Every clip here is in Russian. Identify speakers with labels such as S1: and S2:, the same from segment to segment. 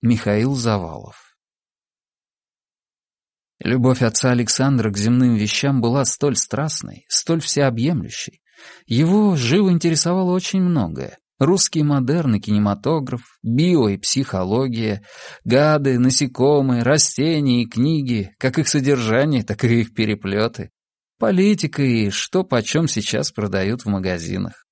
S1: Михаил Завалов Любовь отца Александра к земным вещам была столь страстной, столь всеобъемлющей. Его живо интересовало очень многое. Русский модерн кинематограф, био и психология, гады, насекомые, растения и книги, как их содержание, так и их переплеты, политика и что почем сейчас продают в магазинах.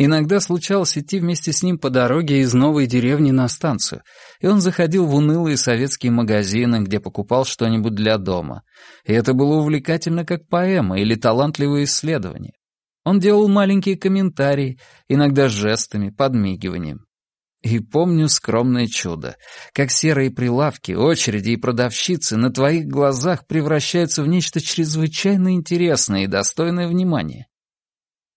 S1: Иногда случалось идти вместе с ним по дороге из новой деревни на станцию, и он заходил в унылые советские магазины, где покупал что-нибудь для дома. И это было увлекательно как поэма или талантливое исследование. Он делал маленькие комментарии, иногда жестами, подмигиванием. И помню скромное чудо, как серые прилавки, очереди и продавщицы на твоих глазах превращаются в нечто чрезвычайно интересное и достойное внимания.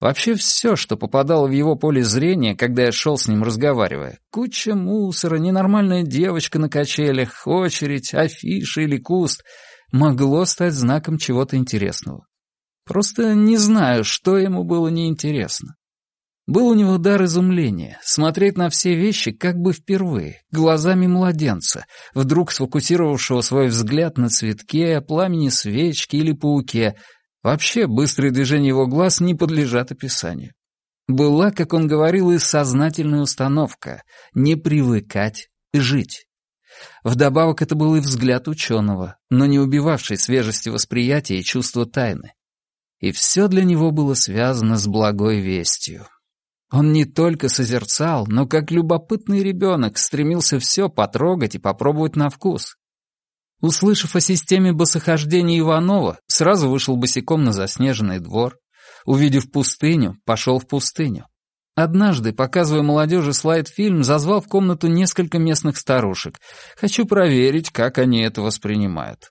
S1: Вообще все, что попадало в его поле зрения, когда я шел с ним разговаривая. Куча мусора, ненормальная девочка на качелях, очередь, афиша или куст, могло стать знаком чего-то интересного. Просто не знаю, что ему было неинтересно. Был у него дар изумления, смотреть на все вещи как бы впервые, глазами младенца, вдруг сфокусировавшего свой взгляд на цветке, пламени свечки или пауке, Вообще, быстрые движения его глаз не подлежат описанию. Была, как он говорил, и сознательная установка — не привыкать жить. Вдобавок это был и взгляд ученого, но не убивавший свежести восприятия и чувства тайны. И все для него было связано с благой вестью. Он не только созерцал, но как любопытный ребенок стремился все потрогать и попробовать на вкус. Услышав о системе босохождения Иванова, сразу вышел босиком на заснеженный двор. Увидев пустыню, пошел в пустыню. Однажды, показывая молодежи слайд-фильм, зазвал в комнату несколько местных старушек. Хочу проверить, как они это воспринимают.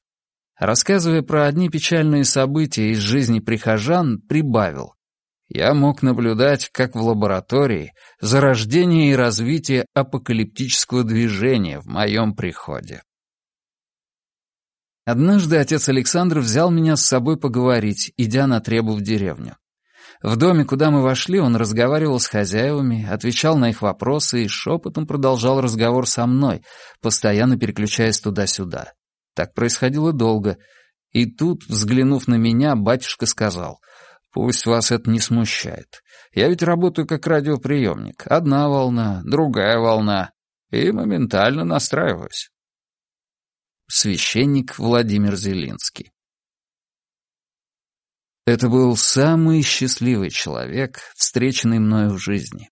S1: Рассказывая про одни печальные события из жизни прихожан, прибавил. Я мог наблюдать, как в лаборатории, зарождение и развитие апокалиптического движения в моем приходе. Однажды отец Александр взял меня с собой поговорить, идя на требу в деревню. В доме, куда мы вошли, он разговаривал с хозяевами, отвечал на их вопросы и шепотом продолжал разговор со мной, постоянно переключаясь туда-сюда. Так происходило долго. И тут, взглянув на меня, батюшка сказал, «Пусть вас это не смущает. Я ведь работаю как радиоприемник. Одна волна, другая волна. И моментально настраиваюсь священник Владимир Зелинский. Это был самый счастливый человек, встреченный мною в жизни.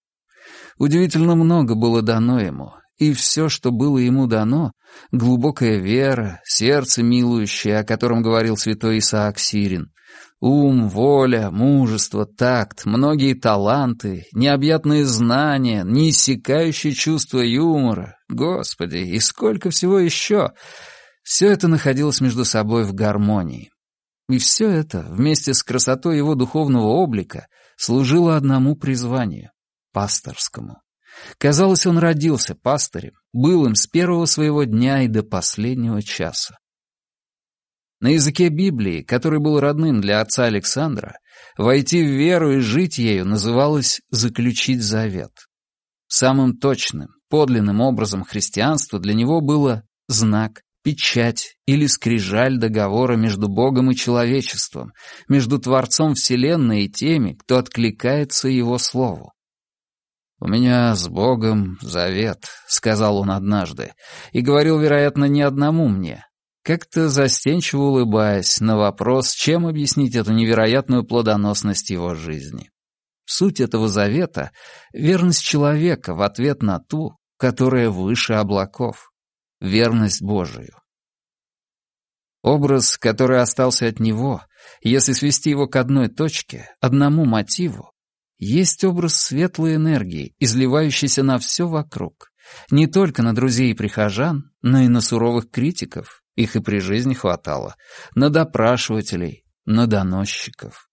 S1: Удивительно много было дано ему, и все, что было ему дано, глубокая вера, сердце милующее, о котором говорил святой Исаак Сирин, ум, воля, мужество, такт, многие таланты, необъятные знания, неиссякающее чувство юмора, Господи, и сколько всего еще — все это находилось между собой в гармонии. И все это, вместе с красотой его духовного облика, служило одному призванию — пасторскому. Казалось, он родился пастырем, был им с первого своего дня и до последнего часа. На языке Библии, который был родным для отца Александра, войти в веру и жить ею называлось «заключить завет». Самым точным, подлинным образом христианства для него было знак печать или скрижаль договора между Богом и человечеством, между Творцом Вселенной и теми, кто откликается Его Слову. «У меня с Богом завет», — сказал он однажды, и говорил, вероятно, не одному мне, как-то застенчиво улыбаясь на вопрос, чем объяснить эту невероятную плодоносность его жизни. Суть этого завета — верность человека в ответ на ту, которая выше облаков верность Божию. Образ, который остался от него, если свести его к одной точке, одному мотиву, есть образ светлой энергии, изливающейся на все вокруг, не только на друзей и прихожан, но и на суровых критиков, их и при жизни хватало, на допрашивателей, на доносчиков.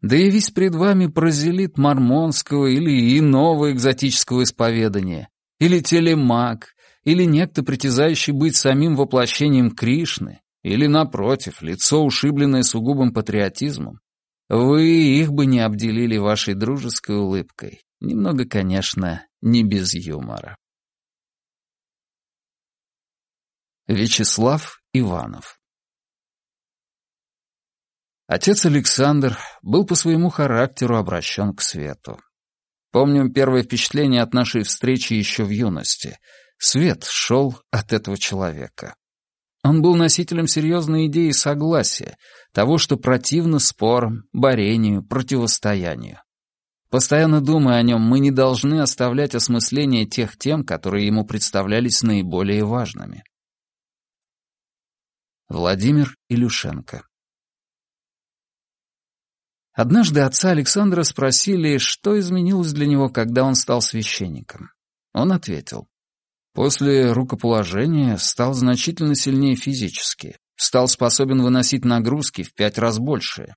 S1: Да и весь пред вами прозелит мормонского или иного экзотического исповедания, или телемаг, или некто, притязающий быть самим воплощением Кришны, или, напротив, лицо, ушибленное сугубым патриотизмом, вы их бы не обделили вашей дружеской улыбкой. Немного, конечно, не без юмора. Вячеслав Иванов Отец Александр был по своему характеру обращен к свету. Помню первое впечатление от нашей встречи еще в юности. Свет шел от этого человека. Он был носителем серьезной идеи согласия, того, что противно спорам, борению, противостоянию. Постоянно думая о нем, мы не должны оставлять осмысление тех тем, которые ему представлялись наиболее важными. Владимир Илюшенко Однажды отца Александра спросили, что изменилось для него, когда он стал священником. Он ответил. После рукоположения стал значительно сильнее физически, стал способен выносить нагрузки в пять раз больше.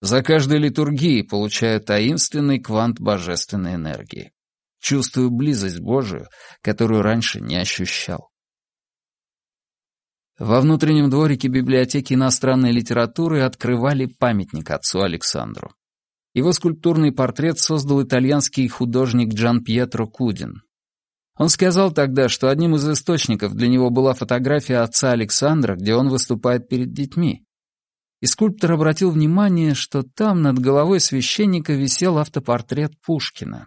S1: За каждой литургией получаю таинственный квант божественной энергии. Чувствую близость Божию, которую раньше не ощущал. Во внутреннем дворике библиотеки иностранной литературы открывали памятник отцу Александру. Его скульптурный портрет создал итальянский художник Джан Пьетро Кудин. Он сказал тогда, что одним из источников для него была фотография отца Александра, где он выступает перед детьми. И скульптор обратил внимание, что там над головой священника висел автопортрет Пушкина.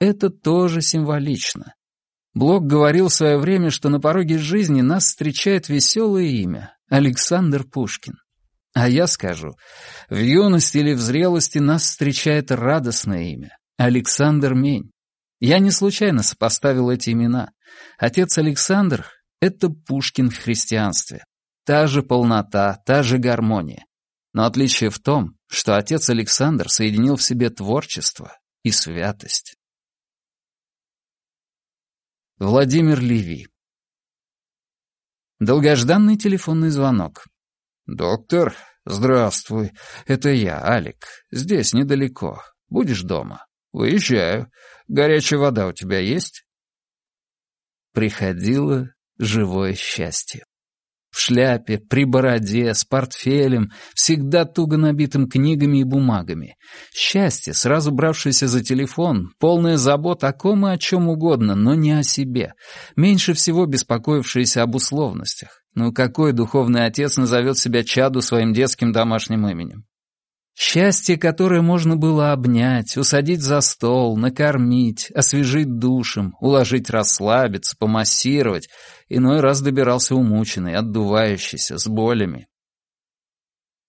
S1: Это тоже символично. Блок говорил в свое время, что на пороге жизни нас встречает веселое имя — Александр Пушкин. А я скажу, в юности или в зрелости нас встречает радостное имя — Александр Мень. Я не случайно сопоставил эти имена. Отец Александр — это Пушкин в христианстве. Та же полнота, та же гармония. Но отличие в том, что отец Александр соединил в себе творчество и святость. Владимир Леви. Долгожданный телефонный звонок. «Доктор, здравствуй. Это я, Алик. Здесь недалеко. Будешь дома?» «Выезжаю. Горячая вода у тебя есть?» Приходило живое счастье. В шляпе, при бороде, с портфелем, всегда туго набитым книгами и бумагами. Счастье, сразу бравшееся за телефон, полная забот о ком и о чем угодно, но не о себе. Меньше всего беспокоившееся об условностях. Ну какой духовный отец назовет себя чаду своим детским домашним именем? Счастье, которое можно было обнять, усадить за стол, накормить, освежить душем, уложить расслабиться, помассировать, иной раз добирался умученный, отдувающийся, с болями.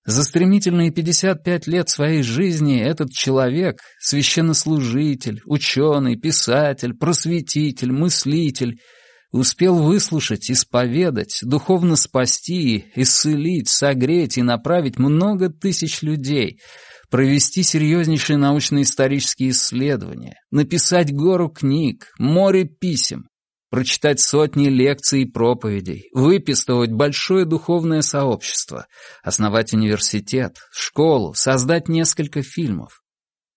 S1: За стремительные 55 лет своей жизни этот человек, священнослужитель, ученый, писатель, просветитель, мыслитель — успел выслушать, исповедать, духовно спасти, исцелить, согреть и направить много тысяч людей, провести серьезнейшие научно-исторические исследования, написать гору книг, море писем, прочитать сотни лекций и проповедей, выпистывать большое духовное сообщество, основать университет, школу, создать несколько фильмов.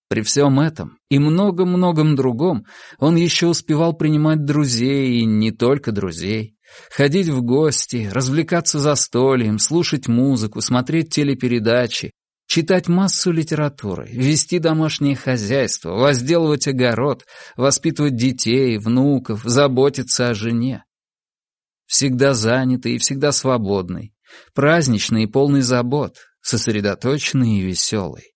S1: При всем этом и многом-многом другом он еще успевал принимать друзей, и не только друзей, ходить в гости, развлекаться за застольем, слушать музыку, смотреть телепередачи, читать массу литературы, вести домашнее хозяйство, возделывать огород, воспитывать детей, внуков, заботиться о жене. Всегда занятый и всегда свободный, праздничный и полный забот, сосредоточенный и веселый.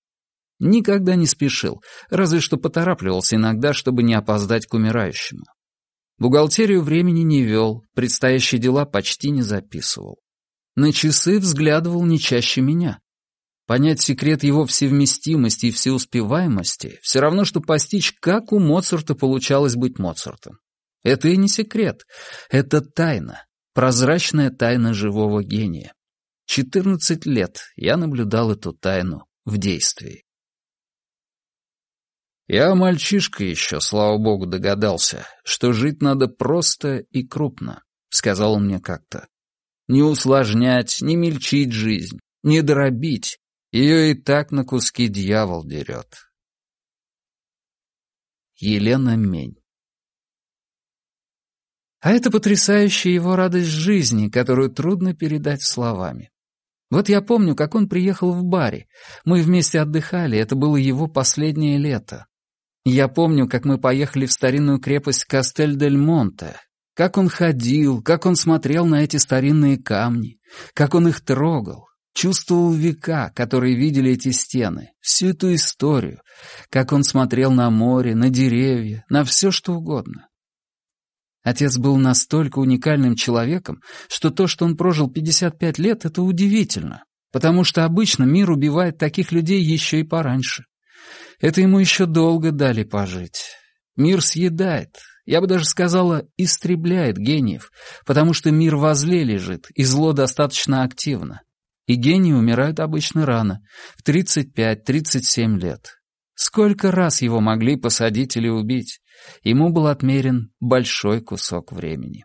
S1: Никогда не спешил, разве что поторапливался иногда, чтобы не опоздать к умирающему. Бухгалтерию времени не вел, предстоящие дела почти не записывал. На часы взглядывал не чаще меня. Понять секрет его всевместимости и всеуспеваемости все равно, что постичь, как у Моцарта получалось быть Моцартом. Это и не секрет, это тайна, прозрачная тайна живого гения. Четырнадцать лет я наблюдал эту тайну в действии. Я мальчишка еще, слава богу, догадался, что жить надо просто и крупно, — сказал он мне как-то. Не усложнять, не мельчить жизнь, не дробить. Ее и так на куски дьявол дерет. Елена Мень А это потрясающая его радость жизни, которую трудно передать словами. Вот я помню, как он приехал в баре. Мы вместе отдыхали, это было его последнее лето. Я помню, как мы поехали в старинную крепость Кастель-дель-Монте. Как он ходил, как он смотрел на эти старинные камни, как он их трогал, чувствовал века, которые видели эти стены, всю эту историю, как он смотрел на море, на деревья, на все что угодно. Отец был настолько уникальным человеком, что то, что он прожил 55 лет, это удивительно, потому что обычно мир убивает таких людей еще и пораньше. Это ему еще долго дали пожить. Мир съедает, я бы даже сказала, истребляет гениев, потому что мир возле лежит, и зло достаточно активно. И гении умирают обычно рано, в 35-37 лет. Сколько раз его могли посадить или убить? Ему был отмерен большой кусок времени.